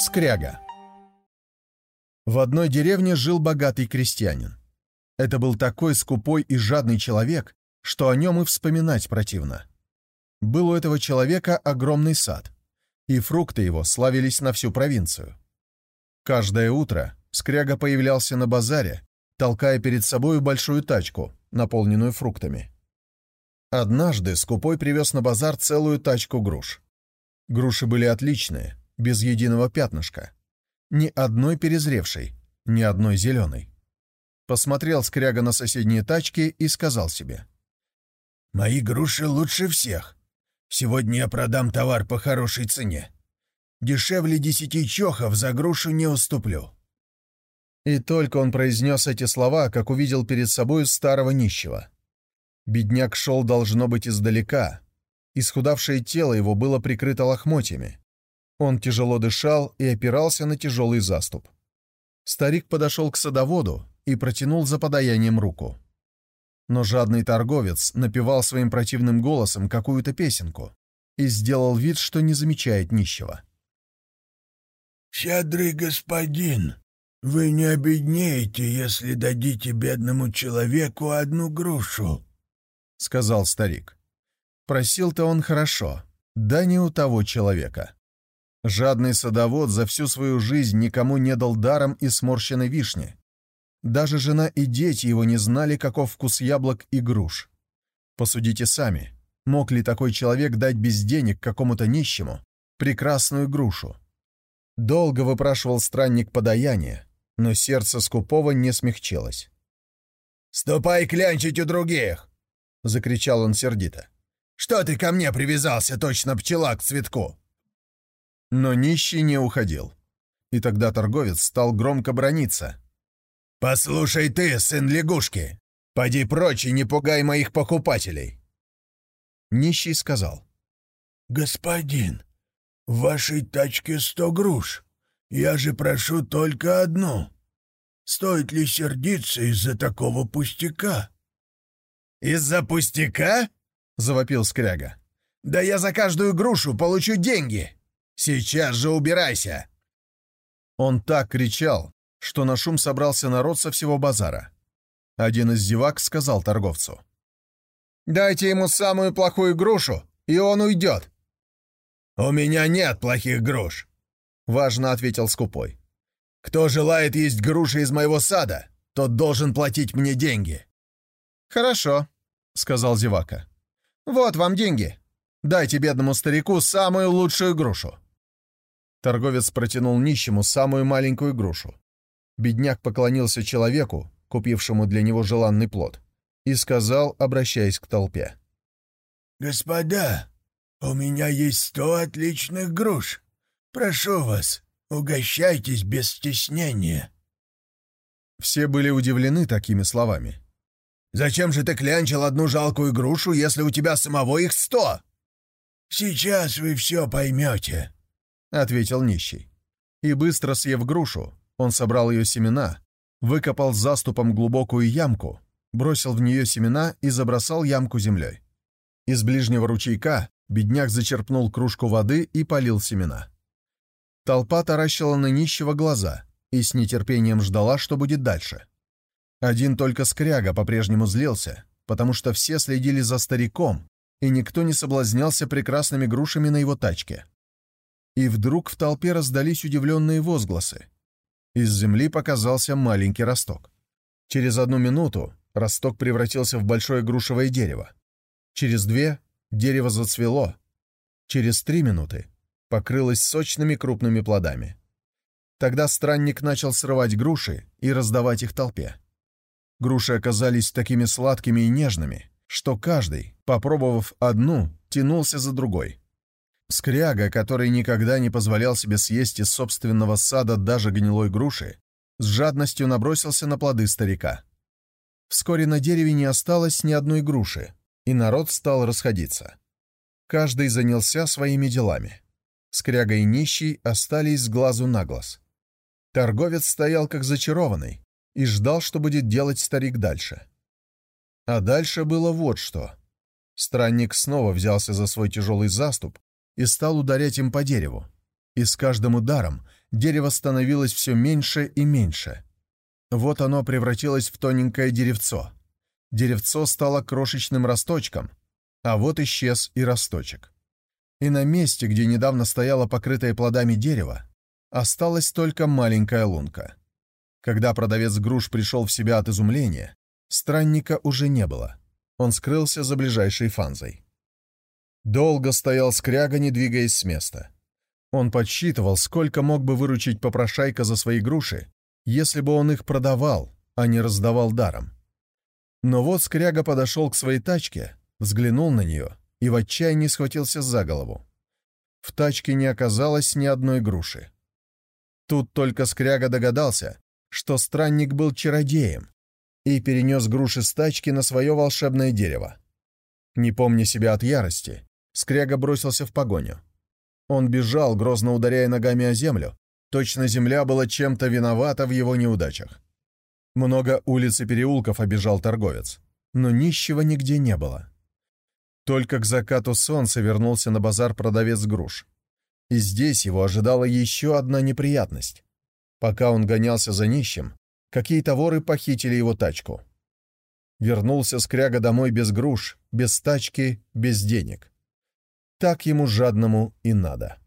Скряга. В одной деревне жил богатый крестьянин. Это был такой скупой и жадный человек, что о нем и вспоминать противно. Был у этого человека огромный сад, и фрукты его славились на всю провинцию. Каждое утро Скряга появлялся на базаре, толкая перед собой большую тачку, наполненную фруктами. Однажды скупой привез на базар целую тачку груш. Груши были отличные, без единого пятнышка. Ни одной перезревшей, ни одной зеленой. Посмотрел Скряга на соседние тачки и сказал себе. «Мои груши лучше всех. Сегодня я продам товар по хорошей цене. Дешевле десяти чохов за грушу не уступлю». И только он произнес эти слова, как увидел перед собой старого нищего. Бедняк шел, должно быть, издалека. Исхудавшее тело его было прикрыто лохмотьями. Он тяжело дышал и опирался на тяжелый заступ. Старик подошел к садоводу и протянул за подаянием руку. Но жадный торговец напевал своим противным голосом какую-то песенку и сделал вид, что не замечает нищего. «Щедрый господин, вы не обеднеете, если дадите бедному человеку одну грушу», — сказал старик. Просил-то он хорошо, да не у того человека. Жадный садовод за всю свою жизнь никому не дал даром и сморщенной вишни. Даже жена и дети его не знали, каков вкус яблок и груш. Посудите сами, мог ли такой человек дать без денег какому-то нищему прекрасную грушу? Долго выпрашивал странник подаяние, но сердце скупого не смягчилось. «Ступай клянчить у других!» — закричал он сердито. «Что ты ко мне привязался, точно пчела к цветку?» Но нищий не уходил. И тогда торговец стал громко брониться. «Послушай ты, сын лягушки! Поди прочь и не пугай моих покупателей!» Нищий сказал. «Господин, в вашей тачке сто груш. Я же прошу только одну. Стоит ли сердиться из-за такого пустяка?» «Из-за пустяка?» — завопил Скряга. «Да я за каждую грушу получу деньги!» Сейчас же убирайся!» Он так кричал, что на шум собрался народ со всего базара. Один из зевак сказал торговцу. «Дайте ему самую плохую грушу, и он уйдет!» «У меня нет плохих груш!» — важно ответил скупой. «Кто желает есть груши из моего сада, тот должен платить мне деньги». «Хорошо», — сказал зевака. «Вот вам деньги. Дайте бедному старику самую лучшую грушу». Торговец протянул нищему самую маленькую грушу. Бедняк поклонился человеку, купившему для него желанный плод, и сказал, обращаясь к толпе. «Господа, у меня есть сто отличных груш. Прошу вас, угощайтесь без стеснения». Все были удивлены такими словами. «Зачем же ты клянчил одну жалкую грушу, если у тебя самого их сто?» «Сейчас вы все поймете», — ответил нищий. И быстро съев грушу, он собрал ее семена, выкопал заступом глубокую ямку, бросил в нее семена и забросал ямку землей. Из ближнего ручейка бедняк зачерпнул кружку воды и полил семена. Толпа таращила на нищего глаза и с нетерпением ждала, что будет дальше. Один только скряга по-прежнему злился, потому что все следили за стариком, и никто не соблазнялся прекрасными грушами на его тачке. И вдруг в толпе раздались удивленные возгласы. Из земли показался маленький росток. Через одну минуту росток превратился в большое грушевое дерево. Через две дерево зацвело. Через три минуты покрылось сочными крупными плодами. Тогда странник начал срывать груши и раздавать их толпе. Груши оказались такими сладкими и нежными, что каждый, попробовав одну, тянулся за другой. Скряга, который никогда не позволял себе съесть из собственного сада даже гнилой груши, с жадностью набросился на плоды старика. Вскоре на дереве не осталось ни одной груши, и народ стал расходиться. Каждый занялся своими делами. Скряга и нищий остались с глазу на глаз. Торговец стоял как зачарованный и ждал, что будет делать старик дальше. А дальше было вот что. Странник снова взялся за свой тяжелый заступ и стал ударять им по дереву. И с каждым ударом дерево становилось все меньше и меньше. Вот оно превратилось в тоненькое деревцо. Деревцо стало крошечным росточком, а вот исчез и росточек. И на месте, где недавно стояло покрытое плодами дерево, осталась только маленькая лунка. Когда продавец груш пришел в себя от изумления, странника уже не было. Он скрылся за ближайшей фанзой. Долго стоял скряга, не двигаясь с места. Он подсчитывал, сколько мог бы выручить попрошайка за свои груши, если бы он их продавал, а не раздавал даром. Но вот скряга подошел к своей тачке, взглянул на нее и в отчаянии схватился за голову. В тачке не оказалось ни одной груши. Тут только скряга догадался, что странник был чародеем, и перенес груши с тачки на свое волшебное дерево. Не помня себя от ярости, Скряга бросился в погоню. Он бежал, грозно ударяя ногами о землю. Точно земля была чем-то виновата в его неудачах. Много улиц и переулков обежал торговец, но нищего нигде не было. Только к закату солнца вернулся на базар продавец груш. И здесь его ожидала еще одна неприятность. Пока он гонялся за нищим, какие-то воры похитили его тачку. Вернулся Скряга домой без груш, без тачки, без денег. Так ему жадному и надо.